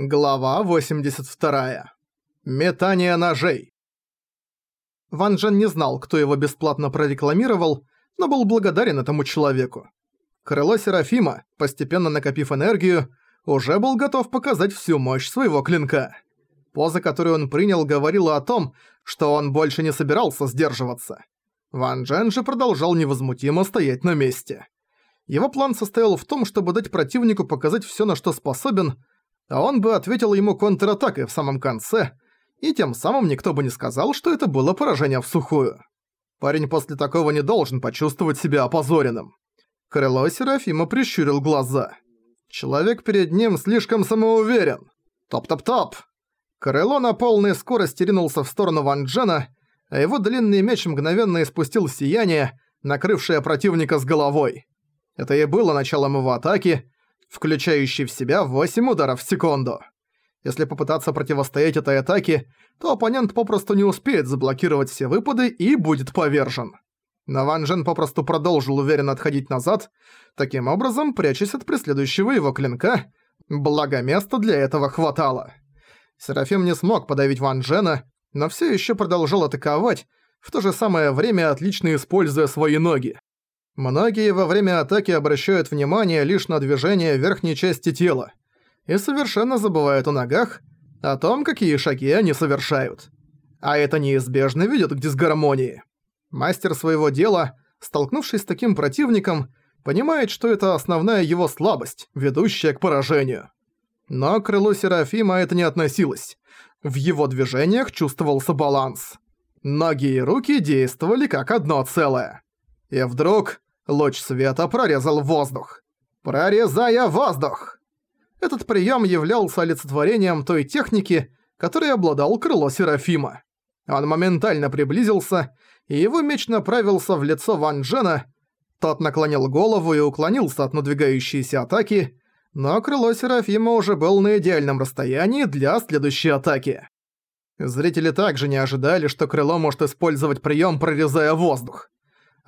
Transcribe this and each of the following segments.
Глава 82. Метание ножей. Ван Джен не знал, кто его бесплатно прорекламировал, но был благодарен этому человеку. Крыло Серафима, постепенно накопив энергию, уже был готов показать всю мощь своего клинка. Поза, которую он принял, говорила о том, что он больше не собирался сдерживаться. Ван Джен же продолжал невозмутимо стоять на месте. Его план состоял в том, чтобы дать противнику показать всё, на что способен, а он бы ответил ему контратакой в самом конце, и тем самым никто бы не сказал, что это было поражение в сухую. Парень после такого не должен почувствовать себя опозоренным. Крыло Серафима прищурил глаза. Человек перед ним слишком самоуверен. Топ-топ-топ! Крыло на полной скорости ринулся в сторону Ван Джена, а его длинный меч мгновенно испустил сияние, накрывшее противника с головой. Это и было началом его атаки, включающий в себя 8 ударов в секунду. Если попытаться противостоять этой атаке, то оппонент попросту не успеет заблокировать все выпады и будет повержен. Но Ван Джен попросту продолжил уверенно отходить назад, таким образом прячась от преследующего его клинка, благо места для этого хватало. Серафим не смог подавить Ван Джена, но все еще продолжал атаковать, в то же самое время отлично используя свои ноги. Многие во время атаки обращают внимание лишь на движение верхней части тела и совершенно забывают о ногах, о том, какие шаги они совершают. А это неизбежно ведет к дисгармонии. Мастер своего дела, столкнувшись с таким противником, понимает, что это основная его слабость, ведущая к поражению. Но к крылу Серафима это не относилось. В его движениях чувствовался баланс. Ноги и руки действовали как одно целое. И вдруг Луч света прорезал воздух. Прорезая воздух! Этот прием являлся олицетворением той техники, которой обладал крыло Серафима. Он моментально приблизился, и его меч направился в лицо Ван Джена. Тот наклонил голову и уклонился от надвигающейся атаки, но крыло Серафима уже был на идеальном расстоянии для следующей атаки. Зрители также не ожидали, что крыло может использовать прием, прорезая воздух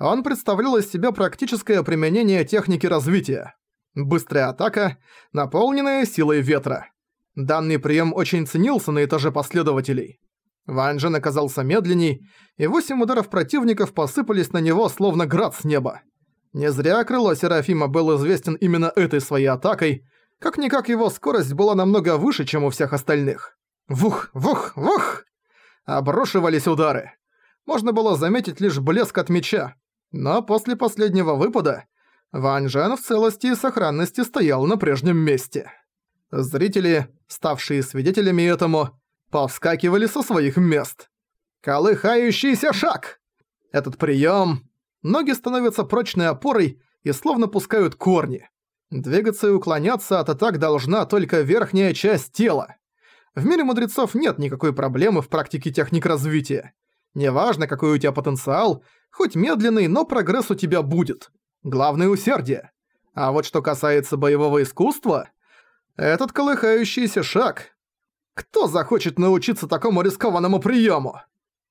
он представлял из себя практическое применение техники развития. Быстрая атака, наполненная силой ветра. Данный прием очень ценился на этаже последователей. Ван Джен оказался медленней, и восемь ударов противников посыпались на него, словно град с неба. Не зря крыло Серафима был известен именно этой своей атакой, как-никак его скорость была намного выше, чем у всех остальных. Вух, вух, вух! Обрушивались удары. Можно было заметить лишь блеск от меча, но после последнего выпада Ван Жен в целости и сохранности стоял на прежнем месте. Зрители, ставшие свидетелями этому, повскакивали со своих мест. Колыхающийся шаг! Этот прием. Ноги становятся прочной опорой и словно пускают корни. Двигаться и уклоняться от атак должна только верхняя часть тела. В мире мудрецов нет никакой проблемы в практике техник развития. Неважно, какой у тебя потенциал, хоть медленный, но прогресс у тебя будет. Главное усердие. А вот что касается боевого искусства, этот колыхающийся шаг. Кто захочет научиться такому рискованному приему?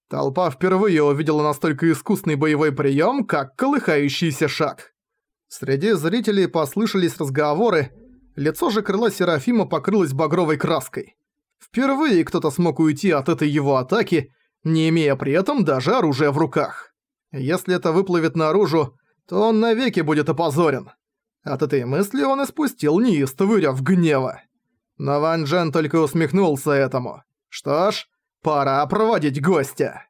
Толпа впервые увидела настолько искусный боевой прием, как колыхающийся шаг. Среди зрителей послышались разговоры, лицо же крыла Серафима покрылось багровой краской. Впервые кто-то смог уйти от этой его атаки не имея при этом даже оружия в руках. Если это выплывет наружу, то он навеки будет опозорен. От этой мысли он испустил неистовый рёв гнева. Но Ван Джен только усмехнулся этому. Что ж, пора проводить гостя.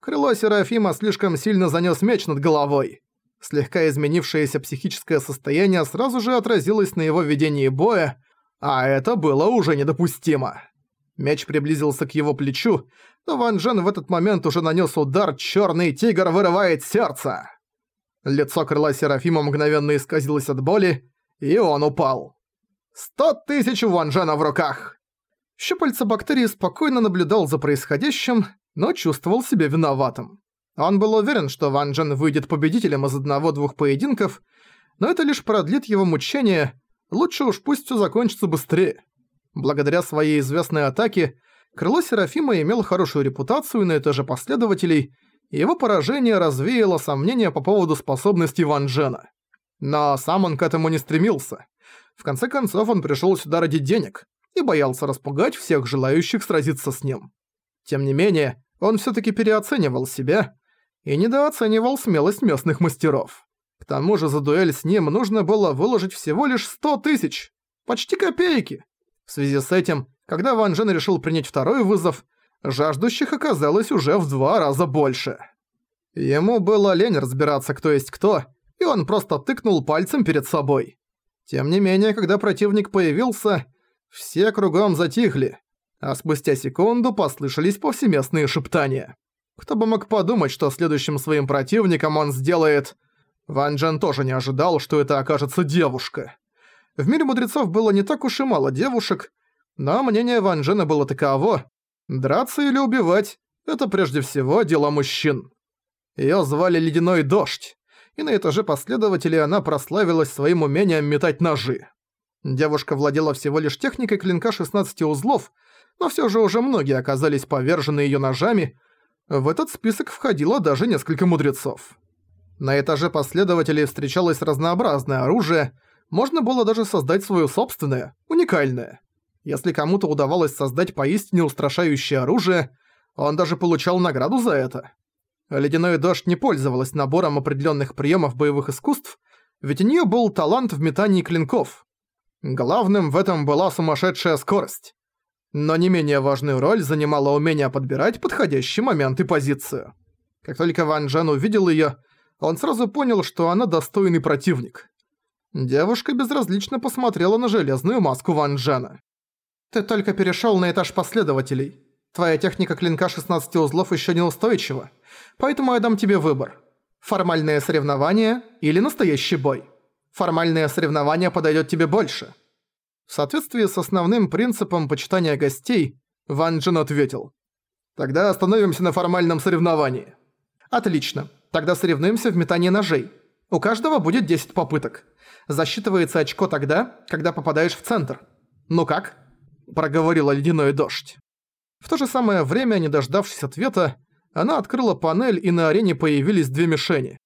Крыло Серафима слишком сильно занёс меч над головой. Слегка изменившееся психическое состояние сразу же отразилось на его ведении боя, а это было уже недопустимо. Меч приблизился к его плечу, но Ван Джен в этот момент уже нанес удар «Чёрный тигр вырывает сердце!». Лицо крыла Серафима мгновенно исказилось от боли, и он упал. «Сто тысяч у Ван Джена в руках!» Щупальца бактерии спокойно наблюдал за происходящим, но чувствовал себя виноватым. Он был уверен, что Ван Джен выйдет победителем из одного-двух поединков, но это лишь продлит его мучение, лучше уж пусть всё закончится быстрее. Благодаря своей известной атаке, крыло Серафима имел хорошую репутацию на этаже последователей, и его поражение развеяло сомнения по поводу способностей Ван Джена. Но сам он к этому не стремился. В конце концов, он пришёл сюда ради денег, и боялся распугать всех желающих сразиться с ним. Тем не менее, он всё-таки переоценивал себя и недооценивал смелость местных мастеров. К тому же за дуэль с ним нужно было выложить всего лишь 100 тысяч. Почти копейки. В связи с этим, когда Ван Джен решил принять второй вызов, жаждущих оказалось уже в два раза больше. Ему было лень разбираться, кто есть кто, и он просто тыкнул пальцем перед собой. Тем не менее, когда противник появился, все кругом затихли, а спустя секунду послышались повсеместные шептания. Кто бы мог подумать, что следующим своим противником он сделает... Ван Джен тоже не ожидал, что это окажется девушка. В мире мудрецов было не так уж и мало девушек, но мнение Ван Джена было таково. Драться или убивать – это прежде всего дело мужчин. Её звали Ледяной Дождь, и на этаже последователей она прославилась своим умением метать ножи. Девушка владела всего лишь техникой клинка 16 узлов, но всё же уже многие оказались повержены её ножами. В этот список входило даже несколько мудрецов. На этаже последователей встречалось разнообразное оружие, можно было даже создать своё собственное, уникальное. Если кому-то удавалось создать поистине устрашающее оружие, он даже получал награду за это. Ледяной дождь не пользовалась набором определенных приемов боевых искусств, ведь у нее был талант в метании клинков. Главным в этом была сумасшедшая скорость. Но не менее важную роль занимало умение подбирать подходящий момент и позицию. Как только Ван Джен увидел ее, он сразу понял, что она достойный противник. Девушка безразлично посмотрела на железную маску Ван Джена. «Ты только перешел на этаж последователей. Твоя техника клинка 16 узлов еще неустойчива, поэтому я дам тебе выбор. Формальное соревнование или настоящий бой. Формальное соревнование подойдет тебе больше». В соответствии с основным принципом почитания гостей, Ван Джин ответил. «Тогда остановимся на формальном соревновании». «Отлично. Тогда соревнуемся в метании ножей. У каждого будет 10 попыток. Засчитывается очко тогда, когда попадаешь в центр. Ну как?» Проговорила ледяной дождь. В то же самое время, не дождавшись ответа, она открыла панель, и на арене появились две мишени.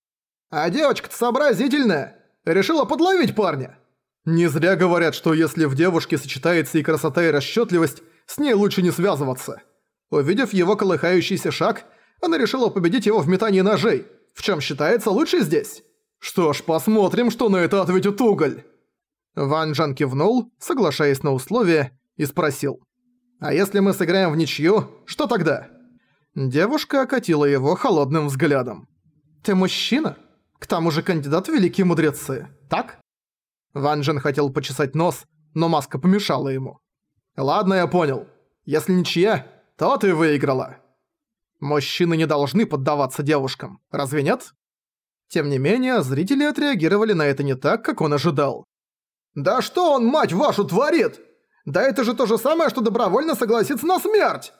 «А девочка-то сообразительная! Решила подловить парня!» Не зря говорят, что если в девушке сочетается и красота, и расчетливость, с ней лучше не связываться. Увидев его колыхающийся шаг, она решила победить его в метании ножей, в чем считается лучше здесь. Что ж, посмотрим, что на это ответит Уголь. Ван Джан кивнул, соглашаясь на условия, и спросил. «А если мы сыграем в ничью, что тогда?» Девушка окатила его холодным взглядом. «Ты мужчина? К тому же кандидат в великие мудрецы, так?» Ван Джен хотел почесать нос, но маска помешала ему. «Ладно, я понял. Если ничья, то ты выиграла». Мужчины не должны поддаваться девушкам, разве нет? Тем не менее, зрители отреагировали на это не так, как он ожидал. «Да что он, мать вашу, творит? Да это же то же самое, что добровольно согласиться на смерть!»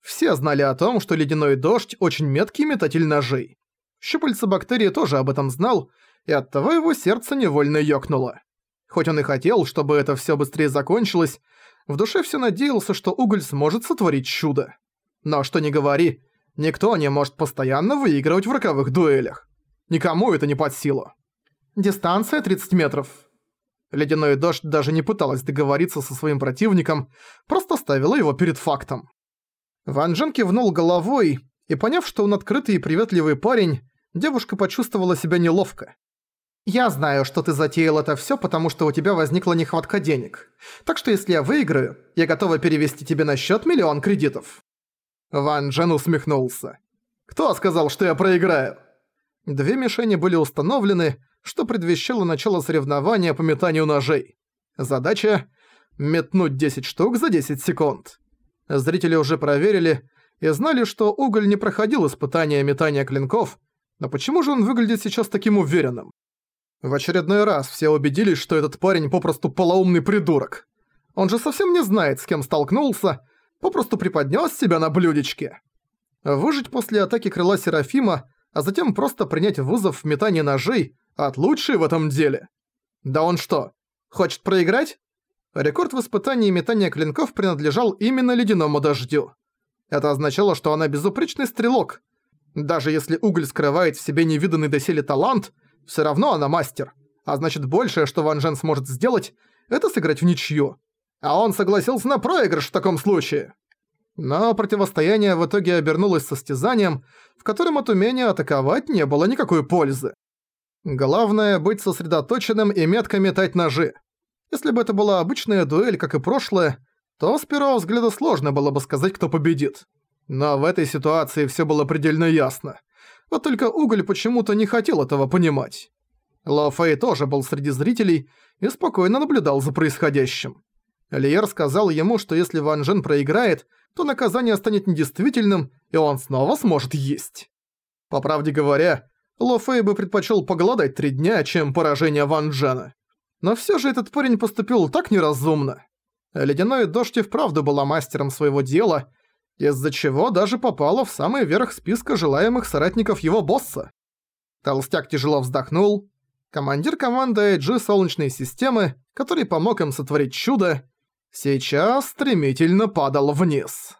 Все знали о том, что ледяной дождь очень меткий метатель ножей. Щупальца бактерии тоже об этом знал, и оттого его сердце невольно ёкнуло. Хоть он и хотел, чтобы это всё быстрее закончилось, в душе всё надеялся, что уголь сможет сотворить чудо. Но что ни говори, никто не может постоянно выигрывать в роковых дуэлях. Никому это не под силу. Дистанция 30 метров. Ледяной дождь даже не пыталась договориться со своим противником, просто ставила его перед фактом. Ван Джен кивнул головой, и поняв, что он открытый и приветливый парень, девушка почувствовала себя неловко. «Я знаю, что ты затеял это всё, потому что у тебя возникла нехватка денег. Так что если я выиграю, я готова перевести тебе на счёт миллион кредитов». Ван Джен усмехнулся. «Кто сказал, что я проиграю?» Две мишени были установлены, что предвещало начало соревнования по метанию ножей. Задача — метнуть 10 штук за 10 секунд. Зрители уже проверили и знали, что Уголь не проходил испытания метания клинков, но почему же он выглядит сейчас таким уверенным? В очередной раз все убедились, что этот парень попросту полоумный придурок. Он же совсем не знает, с кем столкнулся, попросту преподнес себя на блюдечке. Выжить после атаки крыла Серафима, а затем просто принять вызов в метании ножей от лучшей в этом деле. Да он что, хочет проиграть? Рекорд в испытании метания клинков принадлежал именно ледяному дождю. Это означало, что она безупречный стрелок. Даже если уголь скрывает в себе невиданный доселе талант, все равно она мастер. А значит, большее, что Ван Жен сможет сделать, это сыграть в ничью. а он согласился на проигрыш в таком случае. Но противостояние в итоге обернулось состязанием, в котором от умения атаковать не было никакой пользы. Главное — быть сосредоточенным и метко метать ножи. Если бы это была обычная дуэль, как и прошлое, то с первого взгляда сложно было бы сказать, кто победит. Но в этой ситуации всё было предельно ясно. Вот только Уголь почему-то не хотел этого понимать. Ло Фэй тоже был среди зрителей и спокойно наблюдал за происходящим. Лиер сказал ему, что если Ван Джен проиграет, то наказание станет недействительным, и он снова сможет есть. По правде говоря, Ло Фэй бы предпочел поголодать три дня, чем поражение Ван Джена. Но все же этот парень поступил так неразумно. Ледяной дождь и вправду была мастером своего дела, из-за чего даже попала в самый верх списка желаемых соратников его босса. Толстяк тяжело вздохнул. Командир команды IG Солнечной системы, который помог им сотворить чудо, сейчас стремительно падал вниз.